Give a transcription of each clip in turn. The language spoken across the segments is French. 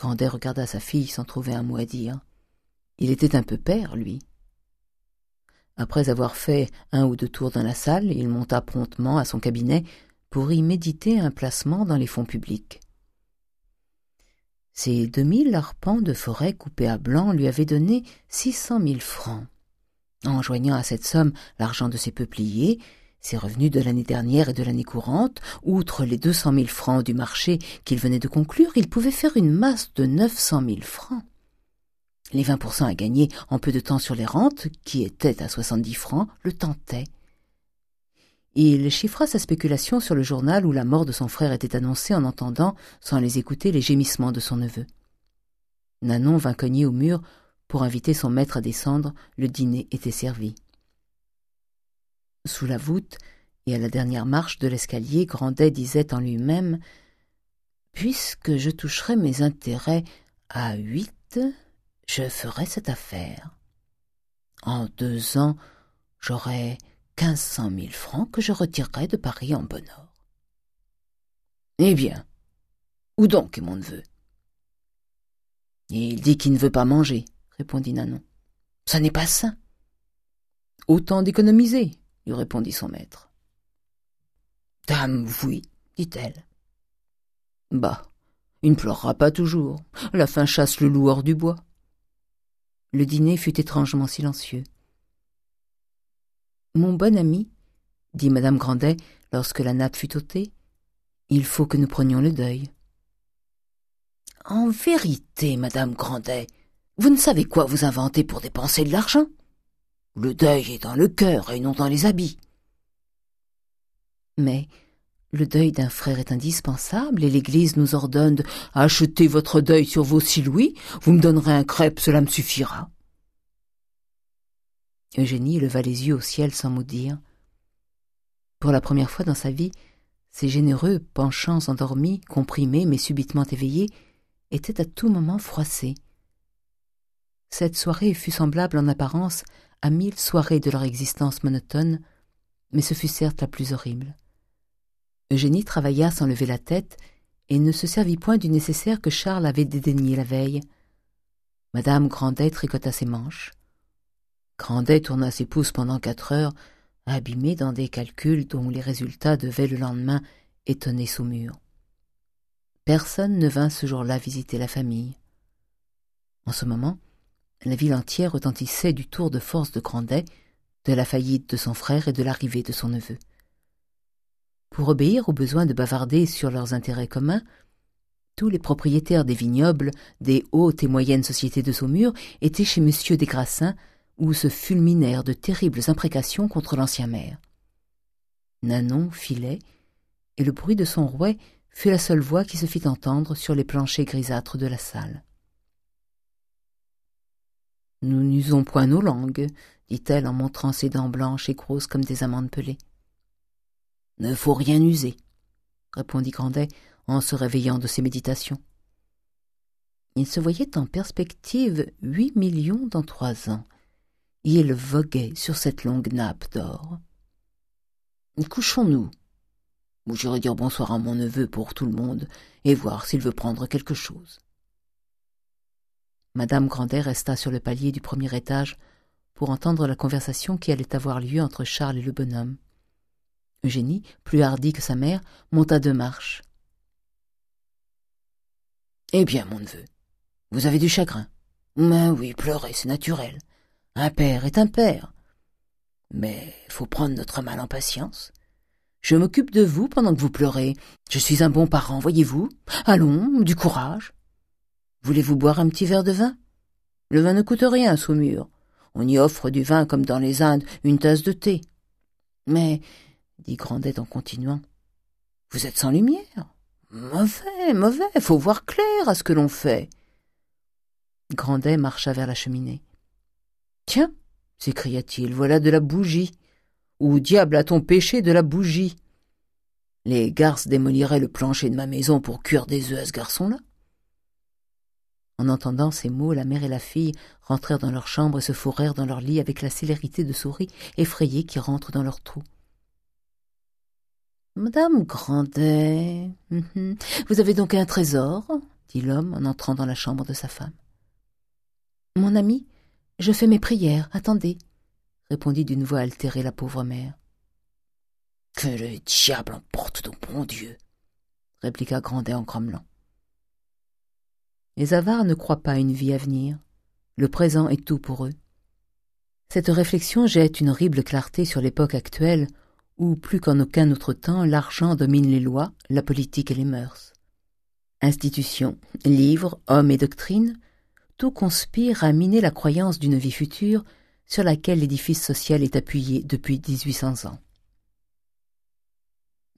Grandet regarda sa fille sans trouver un mot à dire. Il était un peu père, lui. Après avoir fait un ou deux tours dans la salle, il monta promptement à son cabinet pour y méditer un placement dans les fonds publics. Ces deux mille arpents de forêt coupés à blanc lui avaient donné six cent mille francs. En joignant à cette somme l'argent de ses peupliers, ses revenus de l'année dernière et de l'année courante, outre les deux cent mille francs du marché qu'il venait de conclure, il pouvait faire une masse de neuf cent mille francs. Les vingt pour cent à gagner en peu de temps sur les rentes, qui étaient à soixante-dix francs, le tentaient. Il chiffra sa spéculation sur le journal où la mort de son frère était annoncée en entendant, sans les écouter, les gémissements de son neveu. Nanon vint cogner au mur pour inviter son maître à descendre, le dîner était servi. Sous la voûte et à la dernière marche de l'escalier, Grandet disait en lui-même « Puisque je toucherai mes intérêts à huit, je ferai cette affaire. En deux ans, j'aurai quinze cent mille francs que je retirerai de Paris en bon or. Eh bien, où donc est mon neveu? Il dit qu'il ne veut pas manger, répondit Nanon. Ça n'est pas sain. Autant d'économiser, lui répondit son maître. Dame, oui, dit-elle. Bah, il ne pleurera pas toujours. La faim chasse le loup hors du bois. Le dîner fut étrangement silencieux. Mon bon ami, dit madame Grandet lorsque la nappe fut ôtée, il faut que nous prenions le deuil. En vérité, madame Grandet, vous ne savez quoi vous inventer pour dépenser de l'argent? Le deuil est dans le cœur et non dans les habits. Mais le deuil d'un frère est indispensable et l'Église nous ordonne de acheter votre deuil sur vos six louis. Vous me donnerez un crêpe, cela me suffira. Eugénie leva les yeux au ciel sans mot dire. Pour la première fois dans sa vie, ces généreux penchants endormis, comprimés mais subitement éveillés, étaient à tout moment froissés. Cette soirée fut semblable en apparence à mille soirées de leur existence monotone, mais ce fut certes la plus horrible. Eugénie travailla sans lever la tête et ne se servit point du nécessaire que Charles avait dédaigné la veille. Madame Grandet tricota ses manches. Grandet tourna ses pouces pendant quatre heures, abîmé dans des calculs dont les résultats devaient le lendemain étonner Saumur. Personne ne vint ce jour-là visiter la famille. En ce moment, la ville entière retentissait du tour de force de Grandet, de la faillite de son frère et de l'arrivée de son neveu. Pour obéir au besoin de bavarder sur leurs intérêts communs, tous les propriétaires des vignobles, des hautes et moyennes sociétés de Saumur étaient chez M. Desgrassins, où se fulminèrent de terribles imprécations contre l'ancien maire. Nanon filait, et le bruit de son rouet fut la seule voix qui se fit entendre sur les planchers grisâtres de la salle. « Nous n'usons point nos langues, dit-elle en montrant ses dents blanches et grosses comme des amandes pelées. « Ne faut rien user, répondit Grandet en se réveillant de ses méditations. Il se voyait en perspective huit millions dans trois ans, il voguait sur cette longue nappe d'or. Couchons-nous. Ou j'irai dire bonsoir à mon neveu pour tout le monde et voir s'il veut prendre quelque chose. Madame Grandet resta sur le palier du premier étage pour entendre la conversation qui allait avoir lieu entre Charles et le bonhomme. Eugénie, plus hardie que sa mère, monta deux marches. « Eh bien, mon neveu, vous avez du chagrin. Oui, pleurer, c'est naturel. Un père est un père. Mais faut prendre notre mal en patience. Je m'occupe de vous pendant que vous pleurez. Je suis un bon parent, voyez-vous. Allons, du courage. Voulez-vous boire un petit verre de vin? Le vin ne coûte rien, Saumur. On y offre du vin comme dans les Indes, une tasse de thé. Mais, dit Grandet en continuant, vous êtes sans lumière. Mauvais, mauvais, faut voir clair à ce que l'on fait. Grandet marcha vers la cheminée. Tiens, s'écria-t-il, voilà de la bougie. Où diable a-t-on pêché de la bougie? Les garces démoliraient le plancher de ma maison pour cuire des œufs à ce garçon-là. En entendant ces mots, la mère et la fille rentrèrent dans leur chambre et se fourrèrent dans leur lit avec la célérité de souris effrayées qui rentrent dans leur trou. Madame Grandet, vous avez donc un trésor? dit l'homme en entrant dans la chambre de sa femme. Mon ami, je fais mes prières, attendez, répondit d'une voix altérée la pauvre mère. Que le diable emporte ton bon Dieu, répliqua Grandet en grommelant. Les avares ne croient pas à une vie à venir. Le présent est tout pour eux. Cette réflexion jette une horrible clarté sur l'époque actuelle où, plus qu'en aucun autre temps, l'argent domine les lois, la politique et les mœurs. Institutions, livres, hommes et doctrines, tout conspire à miner la croyance d'une vie future sur laquelle l'édifice social est appuyé depuis 1800 ans.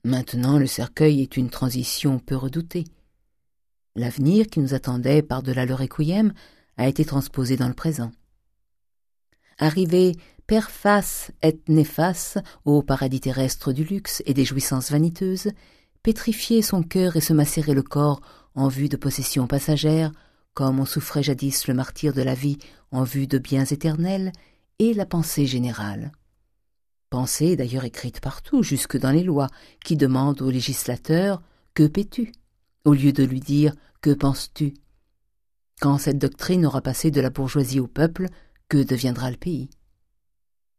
Maintenant, le cercueil est une transition peu redoutée. L'avenir qui nous attendait par-delà le requiem a été transposé dans le présent. Arrivé per fas et nefas au paradis terrestre du luxe et des jouissances vaniteuses, pétrifier son cœur et se macérer le corps en vue de possessions passagères, comme on souffrait jadis le martyr de la vie en vue de biens éternels, et la pensée générale. Pensée d'ailleurs écrite partout, jusque dans les lois, qui demandent au législateur « Que paies-tu » au lieu de lui dire « Que penses-tu » Quand cette doctrine aura passé de la bourgeoisie au peuple, que deviendra le pays?